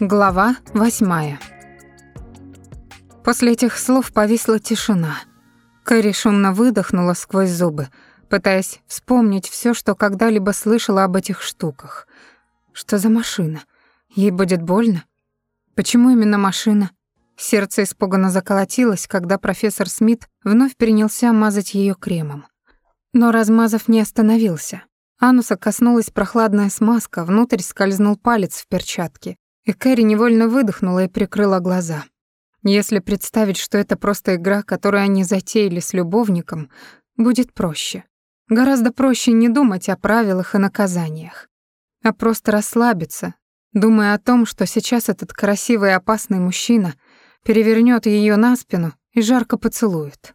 Глава восьмая. После этих слов повисла тишина. Кэрри шумно выдохнула сквозь зубы, пытаясь вспомнить все, что когда-либо слышала об этих штуках. Что за машина? Ей будет больно? Почему именно машина? Сердце испуганно заколотилось, когда профессор Смит вновь принялся мазать ее кремом. Но размазав не остановился. Ануса коснулась прохладная смазка, внутрь скользнул палец в перчатке, и Кэрри невольно выдохнула и прикрыла глаза. Если представить, что это просто игра, которую они затеяли с любовником, будет проще. Гораздо проще не думать о правилах и наказаниях, а просто расслабиться, думая о том, что сейчас этот красивый и опасный мужчина перевернет ее на спину и жарко поцелует.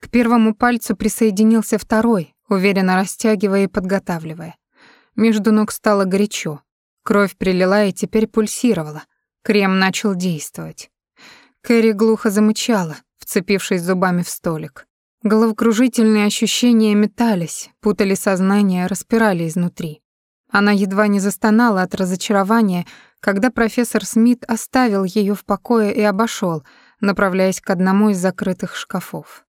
К первому пальцу присоединился второй, уверенно растягивая и подготавливая. Между ног стало горячо. Кровь прилила и теперь пульсировала. Крем начал действовать. Кэрри глухо замычала, вцепившись зубами в столик. Головокружительные ощущения метались, путали сознание, распирали изнутри. Она едва не застонала от разочарования, когда профессор Смит оставил ее в покое и обошел, направляясь к одному из закрытых шкафов.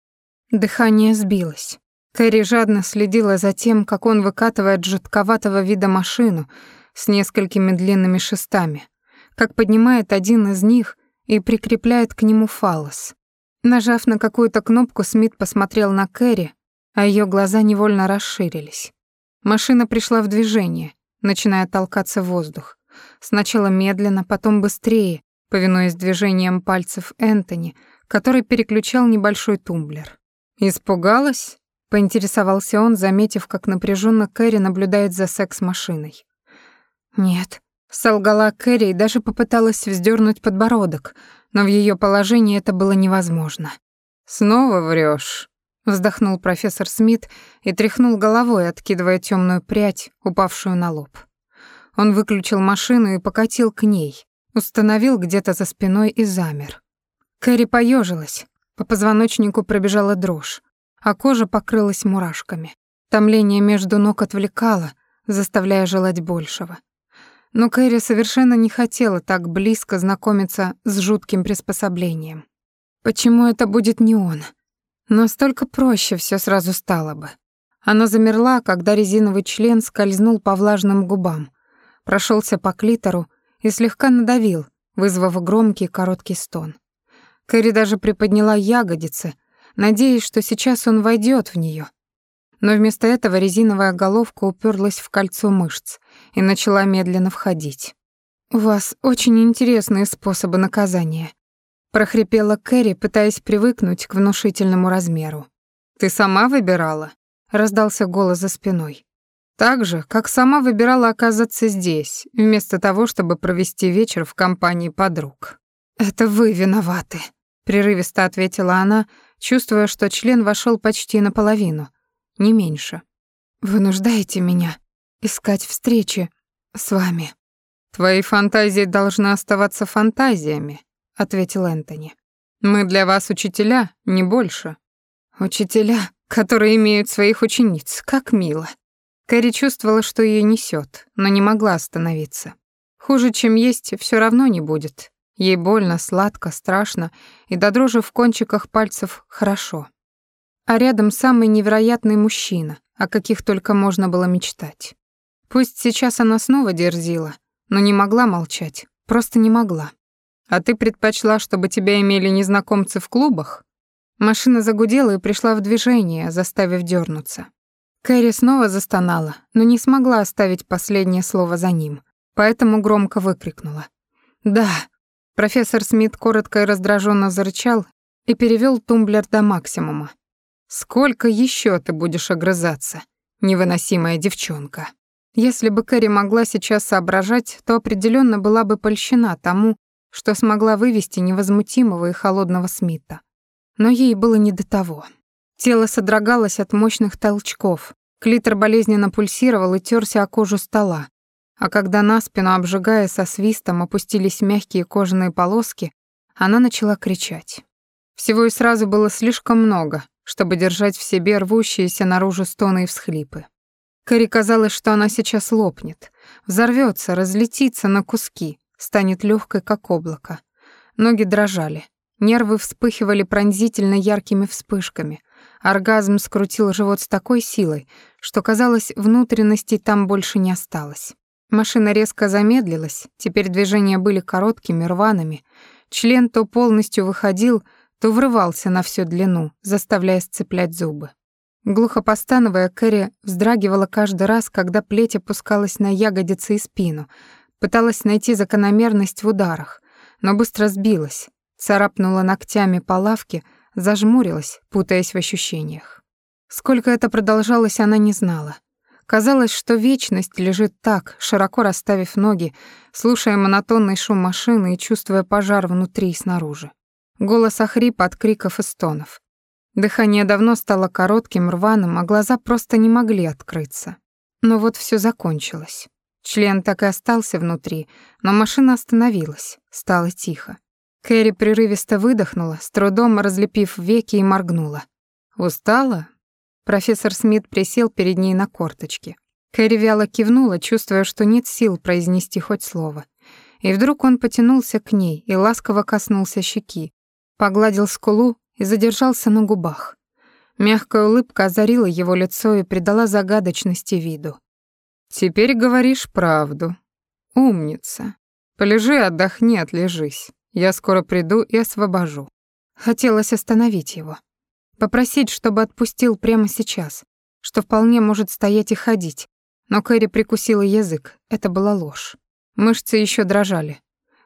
Дыхание сбилось. Кэрри жадно следила за тем, как он выкатывает жутковатого вида машину, с несколькими длинными шестами, как поднимает один из них и прикрепляет к нему фалос. Нажав на какую-то кнопку, Смит посмотрел на Кэрри, а ее глаза невольно расширились. Машина пришла в движение, начиная толкаться в воздух. Сначала медленно, потом быстрее, повинуясь движениям пальцев Энтони, который переключал небольшой тумблер. «Испугалась?» — поинтересовался он, заметив, как напряженно Кэрри наблюдает за секс-машиной. «Нет», — солгала Кэрри и даже попыталась вздернуть подбородок, но в ее положении это было невозможно. «Снова врешь, вздохнул профессор Смит и тряхнул головой, откидывая темную прядь, упавшую на лоб. Он выключил машину и покатил к ней, установил где-то за спиной и замер. Кэрри поежилась, по позвоночнику пробежала дрожь, а кожа покрылась мурашками. Томление между ног отвлекало, заставляя желать большего. Но Кэрри совершенно не хотела так близко знакомиться с жутким приспособлением. Почему это будет не он? Настолько проще все сразу стало бы. Она замерла, когда резиновый член скользнул по влажным губам, прошелся по клитору и слегка надавил, вызвав громкий короткий стон. Кэрри даже приподняла ягодицы, надеясь, что сейчас он войдет в нее, но вместо этого резиновая головка уперлась в кольцо мышц и начала медленно входить. «У вас очень интересные способы наказания», — прохрипела Кэрри, пытаясь привыкнуть к внушительному размеру. «Ты сама выбирала?» — раздался голос за спиной. «Так же, как сама выбирала оказаться здесь, вместо того, чтобы провести вечер в компании подруг». «Это вы виноваты», — прерывисто ответила она, чувствуя, что член вошел почти наполовину, не меньше. Вынуждаете меня искать встречи с вами. Твои фантазии должны оставаться фантазиями, ответил Энтони. Мы для вас учителя, не больше. Учителя, которые имеют своих учениц, как мило. Кэрри чувствовала, что ее несет, но не могла остановиться. Хуже, чем есть, все равно не будет. Ей больно, сладко, страшно, и до дрожи в кончиках пальцев хорошо а рядом самый невероятный мужчина, о каких только можно было мечтать. Пусть сейчас она снова дерзила, но не могла молчать, просто не могла. А ты предпочла, чтобы тебя имели незнакомцы в клубах? Машина загудела и пришла в движение, заставив дернуться. Кэрри снова застонала, но не смогла оставить последнее слово за ним, поэтому громко выкрикнула. «Да!» Профессор Смит коротко и раздраженно зарычал и перевел тумблер до максимума. Сколько еще ты будешь огрызаться, невыносимая девчонка? Если бы Кэрри могла сейчас соображать, то определенно была бы польщена тому, что смогла вывести невозмутимого и холодного Смита. Но ей было не до того. Тело содрогалось от мощных толчков, клитор болезненно пульсировал и терся о кожу стола. А когда на спину, обжигая со свистом, опустились мягкие кожаные полоски, она начала кричать. Всего и сразу было слишком много, чтобы держать в себе рвущиеся наружу стоны и всхлипы. Кэрри казалось, что она сейчас лопнет, взорвется, разлетится на куски, станет легкой, как облако. Ноги дрожали, нервы вспыхивали пронзительно яркими вспышками. Оргазм скрутил живот с такой силой, что, казалось, внутренностей там больше не осталось. Машина резко замедлилась, теперь движения были короткими, рваными. Член то полностью выходил, то врывался на всю длину, заставляя сцеплять зубы. Глухо постановая, Кэрри вздрагивала каждый раз, когда плеть опускалась на ягодицы и спину, пыталась найти закономерность в ударах, но быстро сбилась, царапнула ногтями по лавке, зажмурилась, путаясь в ощущениях. Сколько это продолжалось, она не знала. Казалось, что вечность лежит так, широко расставив ноги, слушая монотонный шум машины и чувствуя пожар внутри и снаружи. Голос охрип от криков и стонов. Дыхание давно стало коротким, рваным, а глаза просто не могли открыться. Но вот все закончилось. Член так и остался внутри, но машина остановилась, стало тихо. Кэрри прерывисто выдохнула, с трудом разлепив веки и моргнула. «Устала?» Профессор Смит присел перед ней на корточки. Кэрри вяло кивнула, чувствуя, что нет сил произнести хоть слово. И вдруг он потянулся к ней и ласково коснулся щеки, погладил скулу и задержался на губах. Мягкая улыбка озарила его лицо и придала загадочности виду. «Теперь говоришь правду. Умница. Полежи, отдохни, отлежись. Я скоро приду и освобожу». Хотелось остановить его. Попросить, чтобы отпустил прямо сейчас, что вполне может стоять и ходить. Но Кэрри прикусила язык, это была ложь. Мышцы еще дрожали.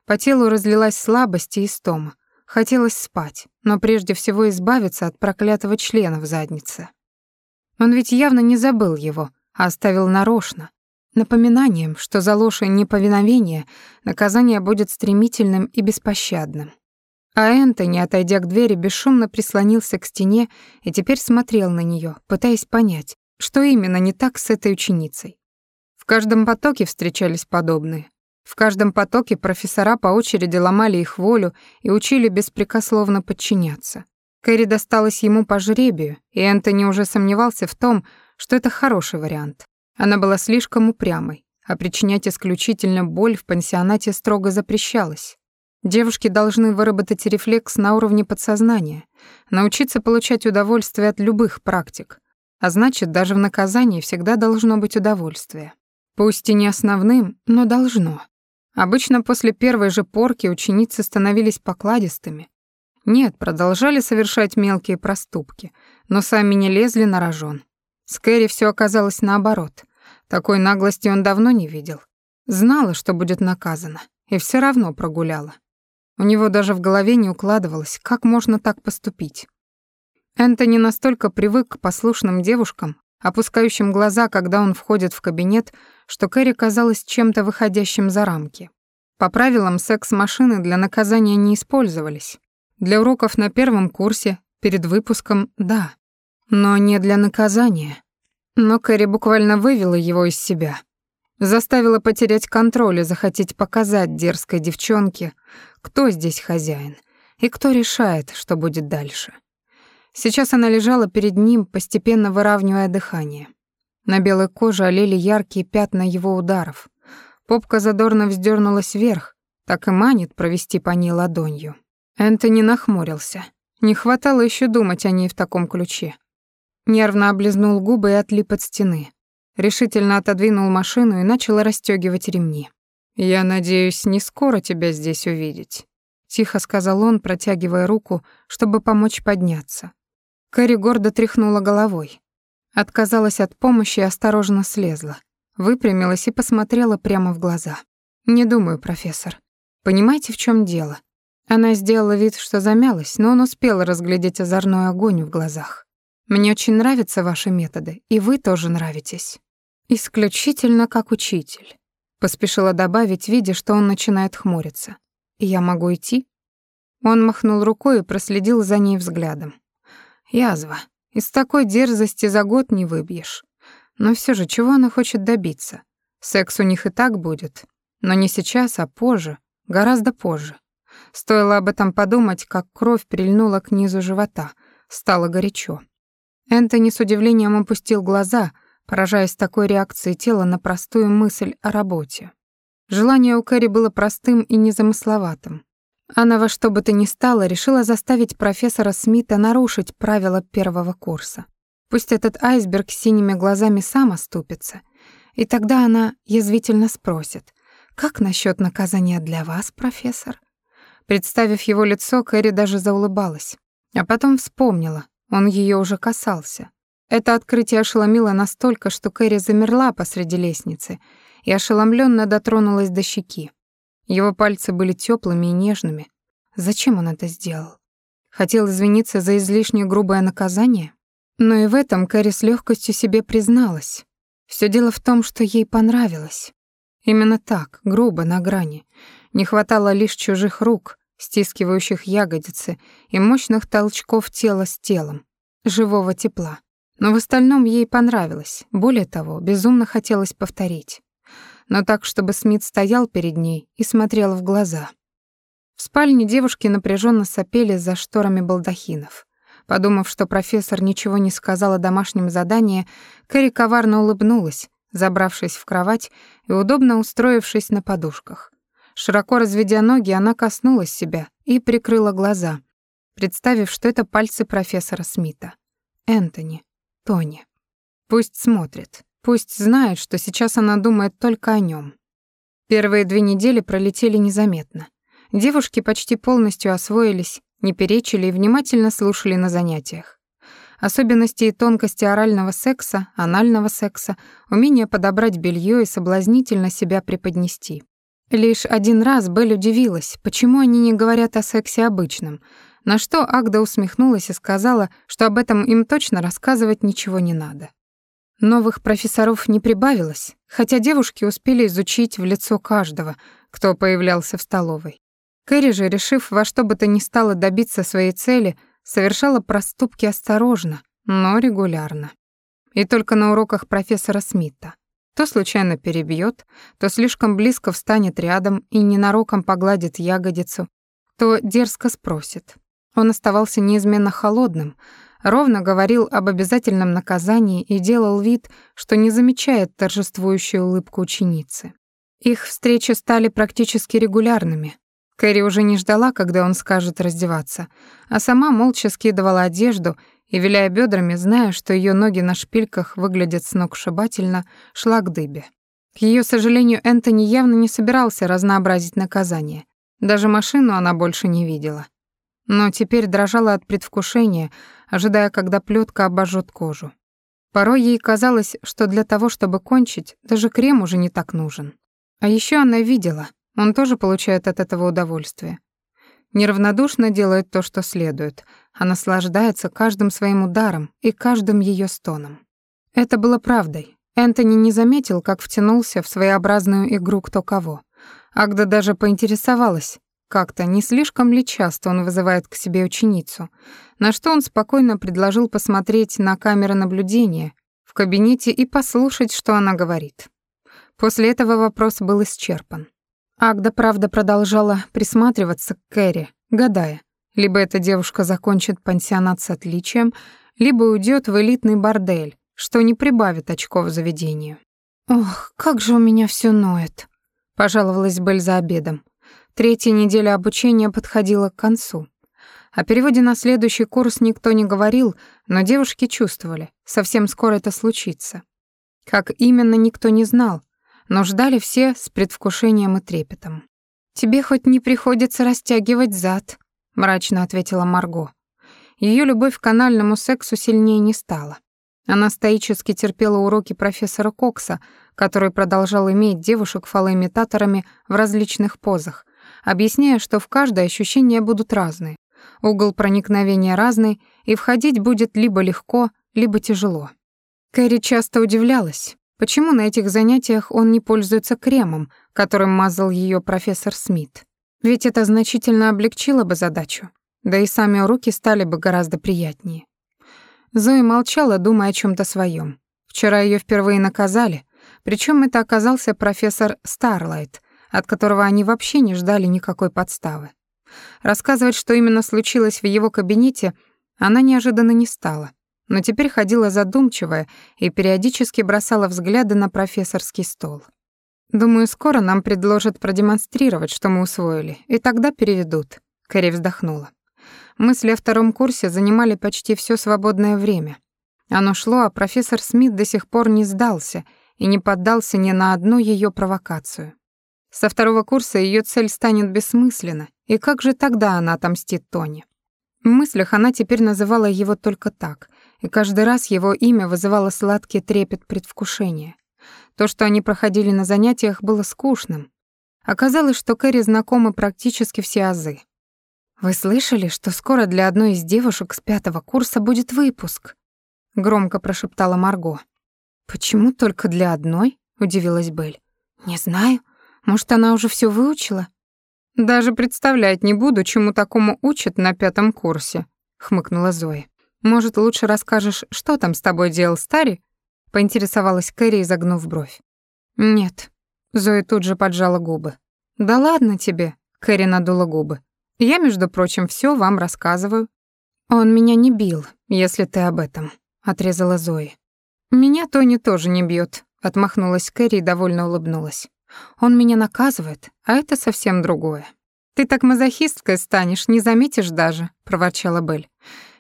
По телу разлилась слабость и истома. Хотелось спать, но прежде всего избавиться от проклятого члена в заднице. Он ведь явно не забыл его, а оставил нарочно, напоминанием, что за ложь и неповиновение наказание будет стремительным и беспощадным. А Энтони, отойдя к двери, бесшумно прислонился к стене и теперь смотрел на нее, пытаясь понять, что именно не так с этой ученицей. В каждом потоке встречались подобные. В каждом потоке профессора по очереди ломали их волю и учили беспрекословно подчиняться. Кэрри досталась ему по жребию, и Энтони уже сомневался в том, что это хороший вариант. Она была слишком упрямой, а причинять исключительно боль в пансионате строго запрещалось. Девушки должны выработать рефлекс на уровне подсознания, научиться получать удовольствие от любых практик, а значит, даже в наказании всегда должно быть удовольствие. Пусть и не основным, но должно. Обычно после первой же порки ученицы становились покладистыми. Нет, продолжали совершать мелкие проступки, но сами не лезли на рожон. С Кэрри всё оказалось наоборот. Такой наглости он давно не видел. Знала, что будет наказана, и всё равно прогуляла. У него даже в голове не укладывалось, как можно так поступить. Энтони настолько привык к послушным девушкам, опускающим глаза, когда он входит в кабинет, что Кэрри казалась чем-то выходящим за рамки. По правилам, секс-машины для наказания не использовались. Для уроков на первом курсе, перед выпуском — да. Но не для наказания. Но Кэрри буквально вывела его из себя. Заставила потерять контроль и захотеть показать дерзкой девчонке, кто здесь хозяин и кто решает, что будет дальше. Сейчас она лежала перед ним, постепенно выравнивая дыхание. На белой коже олели яркие пятна его ударов. Попка задорно вздернулась вверх, так и манит провести по ней ладонью. Энтони нахмурился. Не хватало еще думать о ней в таком ключе. Нервно облизнул губы и отлип от стены. Решительно отодвинул машину и начал расстёгивать ремни. «Я надеюсь, не скоро тебя здесь увидеть», — тихо сказал он, протягивая руку, чтобы помочь подняться. Кэрри гордо тряхнула головой. Отказалась от помощи и осторожно слезла. Выпрямилась и посмотрела прямо в глаза. «Не думаю, профессор. Понимаете, в чем дело?» Она сделала вид, что замялась, но он успел разглядеть озорной огонь в глазах. «Мне очень нравятся ваши методы, и вы тоже нравитесь. Исключительно как учитель», — поспешила добавить, видя, что он начинает хмуриться. «Я могу идти?» Он махнул рукой и проследил за ней взглядом. Язва. Из такой дерзости за год не выбьешь. Но все же, чего она хочет добиться? Секс у них и так будет. Но не сейчас, а позже. Гораздо позже. Стоило об этом подумать, как кровь прильнула к низу живота. Стало горячо. Энтони с удивлением опустил глаза, поражаясь такой реакцией тела на простую мысль о работе. Желание у Кэрри было простым и незамысловатым. Она во что бы то ни стало решила заставить профессора Смита нарушить правила первого курса. Пусть этот айсберг с синими глазами сам оступится, и тогда она язвительно спросит, «Как насчет наказания для вас, профессор?» Представив его лицо, Кэрри даже заулыбалась, а потом вспомнила, он ее уже касался. Это открытие ошеломило настолько, что Кэрри замерла посреди лестницы и ошеломленно дотронулась до щеки. Его пальцы были теплыми и нежными. Зачем он это сделал? Хотел извиниться за излишне грубое наказание? Но и в этом Кэрри с легкостью себе призналась. Все дело в том, что ей понравилось. Именно так, грубо, на грани. Не хватало лишь чужих рук, стискивающих ягодицы, и мощных толчков тела с телом, живого тепла. Но в остальном ей понравилось. Более того, безумно хотелось повторить. Но так, чтобы Смит стоял перед ней и смотрел в глаза. В спальне девушки напряженно сопели за шторами балдахинов. Подумав, что профессор ничего не сказал о домашнем задании, Кэрри коварно улыбнулась, забравшись в кровать и удобно устроившись на подушках. Широко разведя ноги, она коснулась себя и прикрыла глаза, представив, что это пальцы профессора Смита. Энтони. Тони. Пусть смотрит, пусть знает, что сейчас она думает только о нем. Первые две недели пролетели незаметно. Девушки почти полностью освоились, не перечили и внимательно слушали на занятиях. Особенности и тонкости орального секса, анального секса, умение подобрать белье и соблазнительно себя преподнести. Лишь один раз Белль удивилась, почему они не говорят о сексе обычном, на что Агда усмехнулась и сказала, что об этом им точно рассказывать ничего не надо. Новых профессоров не прибавилось, хотя девушки успели изучить в лицо каждого, кто появлялся в столовой. Кэрри же, решив во что бы то ни стало добиться своей цели, совершала проступки осторожно, но регулярно. И только на уроках профессора Смита. То случайно перебьет, то слишком близко встанет рядом и ненароком погладит ягодицу, то дерзко спросит, он оставался неизменно холодным, ровно говорил об обязательном наказании и делал вид, что не замечает торжествующую улыбку ученицы. Их встречи стали практически регулярными. Кэрри уже не ждала, когда он скажет раздеваться, а сама молча скидывала одежду и, виляя бедрами, зная, что ее ноги на шпильках выглядят сногсшибательно, шла к дыбе. К ее сожалению, Энтони явно не собирался разнообразить наказание. Даже машину она больше не видела но теперь дрожала от предвкушения, ожидая, когда плетка обожжет кожу. Порой ей казалось, что для того, чтобы кончить, даже крем уже не так нужен. А еще она видела, он тоже получает от этого удовольствие. Неравнодушно делает то, что следует, а наслаждается каждым своим ударом и каждым ее стоном. Это было правдой. Энтони не заметил, как втянулся в своеобразную игру кто кого. Агда даже поинтересовалась, как-то не слишком ли часто он вызывает к себе ученицу, на что он спокойно предложил посмотреть на камеры наблюдения в кабинете и послушать, что она говорит. После этого вопрос был исчерпан. Агда, правда, продолжала присматриваться к Кэрри, гадая, либо эта девушка закончит пансионат с отличием, либо уйдет в элитный бордель, что не прибавит очков заведению. «Ох, как же у меня все ноет», — пожаловалась Бель за обедом. Третья неделя обучения подходила к концу. О переводе на следующий курс никто не говорил, но девушки чувствовали, совсем скоро это случится. Как именно, никто не знал, но ждали все с предвкушением и трепетом. «Тебе хоть не приходится растягивать зад», — мрачно ответила Марго. Ее любовь к канальному сексу сильнее не стала. Она стоически терпела уроки профессора Кокса, который продолжал иметь девушек фалоимитаторами в различных позах, объясняя, что в каждое ощущения будут разные, угол проникновения разный, и входить будет либо легко, либо тяжело. Кэрри часто удивлялась, почему на этих занятиях он не пользуется кремом, которым мазал ее профессор Смит. Ведь это значительно облегчило бы задачу, да и сами уроки стали бы гораздо приятнее. Зои молчала, думая о чем то своем. Вчера ее впервые наказали, причем это оказался профессор Старлайт, от которого они вообще не ждали никакой подставы. Рассказывать, что именно случилось в его кабинете, она неожиданно не стала, но теперь ходила задумчивая и периодически бросала взгляды на профессорский стол. Думаю, скоро нам предложат продемонстрировать, что мы усвоили, и тогда переведут. Кэрри вздохнула. Мысли о втором курсе занимали почти все свободное время. Оно шло, а профессор Смит до сих пор не сдался и не поддался ни на одну ее провокацию. Со второго курса ее цель станет бессмысленна, и как же тогда она отомстит Тони? В мыслях она теперь называла его только так, и каждый раз его имя вызывало сладкий трепет предвкушения. То, что они проходили на занятиях, было скучным. Оказалось, что Кэрри знакомы практически все азы. «Вы слышали, что скоро для одной из девушек с пятого курса будет выпуск?» — громко прошептала Марго. «Почему только для одной?» — удивилась Белль. «Не знаю. Может, она уже все выучила?» «Даже представлять не буду, чему такому учат на пятом курсе», — хмыкнула Зоя. «Может, лучше расскажешь, что там с тобой делал Стари?» — поинтересовалась Кэрри, изогнув бровь. «Нет». Зоя тут же поджала губы. «Да ладно тебе», — Кэрри надула губы. Я, между прочим, все вам рассказываю. Он меня не бил, если ты об этом, отрезала Зои. Меня Тони тоже не бьет, отмахнулась Кэрри и довольно улыбнулась. Он меня наказывает, а это совсем другое. Ты так мазохисткой станешь, не заметишь даже, проворчала Бель.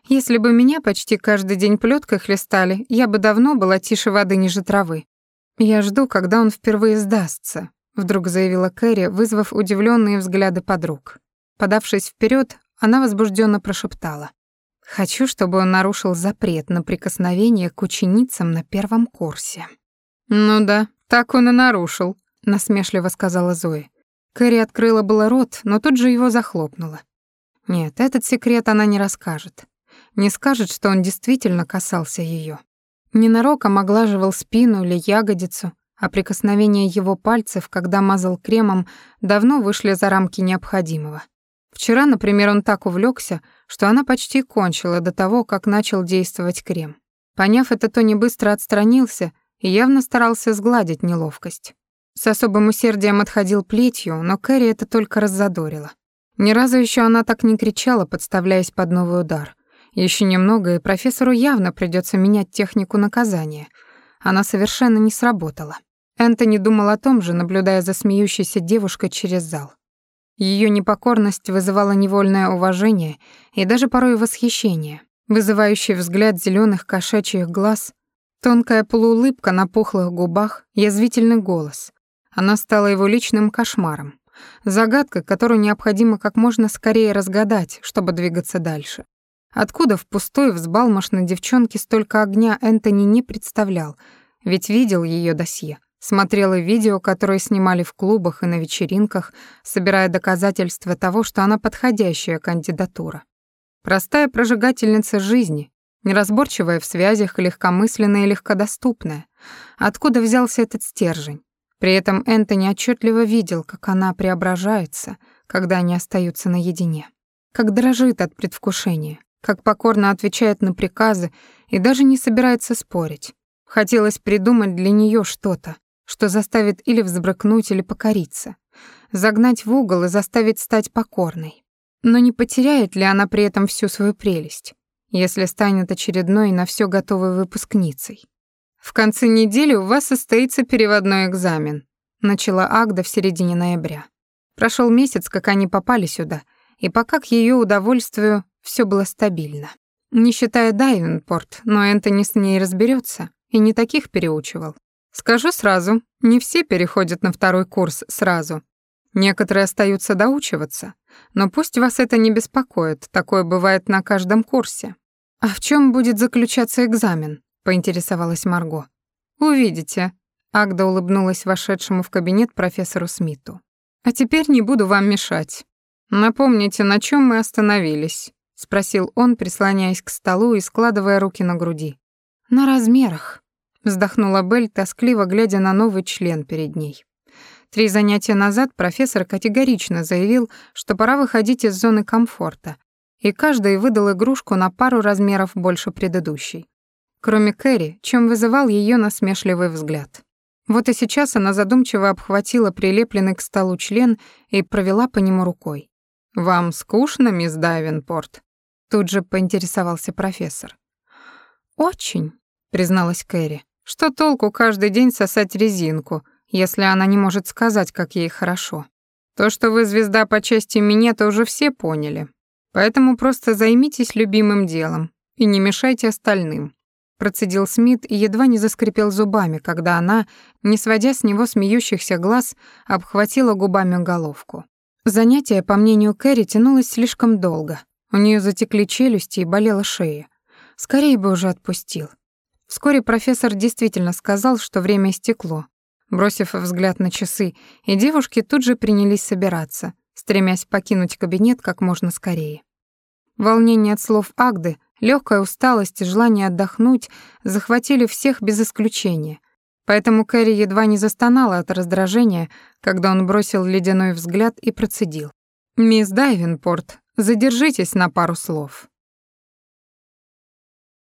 Если бы меня почти каждый день плёткой хлестали, я бы давно была тише воды ниже травы. Я жду, когда он впервые сдастся, вдруг заявила Кэрри, вызвав удивленные взгляды подруг. Подавшись вперед, она возбужденно прошептала. «Хочу, чтобы он нарушил запрет на прикосновение к ученицам на первом курсе». «Ну да, так он и нарушил», — насмешливо сказала Зои. Кэрри открыла было рот, но тут же его захлопнула. Нет, этот секрет она не расскажет. Не скажет, что он действительно касался ее. Ненароком оглаживал спину или ягодицу, а прикосновения его пальцев, когда мазал кремом, давно вышли за рамки необходимого. Вчера, например, он так увлекся, что она почти кончила до того, как начал действовать крем. Поняв это, Тони быстро отстранился и явно старался сгладить неловкость. С особым усердием отходил плетью, но Кэрри это только раззадорило. Ни разу еще она так не кричала, подставляясь под новый удар. Еще немного, и профессору явно придется менять технику наказания. Она совершенно не сработала. Энтони думал о том же, наблюдая за смеющейся девушкой через зал. Ее непокорность вызывала невольное уважение и даже порой восхищение. Вызывающий взгляд зеленых кошачьих глаз, тонкая полуулыбка на пухлых губах, язвительный голос. Она стала его личным кошмаром. Загадка, которую необходимо как можно скорее разгадать, чтобы двигаться дальше. Откуда в пустой, взбалмошной девчонке столько огня Энтони не представлял, ведь видел ее досье. Смотрела видео, которые снимали в клубах и на вечеринках, собирая доказательства того, что она подходящая кандидатура. Простая прожигательница жизни, неразборчивая в связях, легкомысленная и легкодоступная. Откуда взялся этот стержень? При этом Энтони отчетливо видел, как она преображается, когда они остаются наедине. Как дрожит от предвкушения, как покорно отвечает на приказы и даже не собирается спорить. Хотелось придумать для нее что-то, что заставит или взбрыкнуть, или покориться, загнать в угол и заставить стать покорной. Но не потеряет ли она при этом всю свою прелесть, если станет очередной на все готовой выпускницей? В конце недели у вас состоится переводной экзамен, начала Агда в середине ноября. Прошел месяц, как они попали сюда, и пока к ее удовольствию все было стабильно. Не считая Дайвенпорт, но Энтони с ней разберется и не таких переучивал. Скажу сразу, не все переходят на второй курс сразу. Некоторые остаются доучиваться, но пусть вас это не беспокоит, такое бывает на каждом курсе. А в чем будет заключаться экзамен? Поинтересовалась Марго. Увидите. Агда улыбнулась вошедшему в кабинет профессору Смиту. А теперь не буду вам мешать. Напомните, на чем мы остановились? спросил он, прислоняясь к столу и складывая руки на груди. На размерах, вздохнула Белль, тоскливо глядя на новый член перед ней. Три занятия назад профессор категорично заявил, что пора выходить из зоны комфорта, и каждый выдал игрушку на пару размеров больше предыдущей. Кроме Кэрри, чем вызывал ее насмешливый взгляд. Вот и сейчас она задумчиво обхватила прилепленный к столу член и провела по нему рукой. «Вам скучно, мисс Дайвенпорт?» Тут же поинтересовался профессор. «Очень», — призналась Кэрри. Что толку каждый день сосать резинку, если она не может сказать, как ей хорошо. То, что вы звезда по части меня, то уже все поняли. Поэтому просто займитесь любимым делом и не мешайте остальным. Процедил Смит и едва не заскрипел зубами, когда она, не сводя с него смеющихся глаз, обхватила губами головку. Занятие, по мнению Кэрри, тянулось слишком долго. У нее затекли челюсти и болела шея. Скорее бы уже отпустил. Вскоре профессор действительно сказал, что время истекло. Бросив взгляд на часы, и девушки тут же принялись собираться, стремясь покинуть кабинет как можно скорее. Волнение от слов Агды, легкая усталость и желание отдохнуть захватили всех без исключения. Поэтому Кэрри едва не застонала от раздражения, когда он бросил ледяной взгляд и процедил. «Мисс Дайвенпорт, задержитесь на пару слов».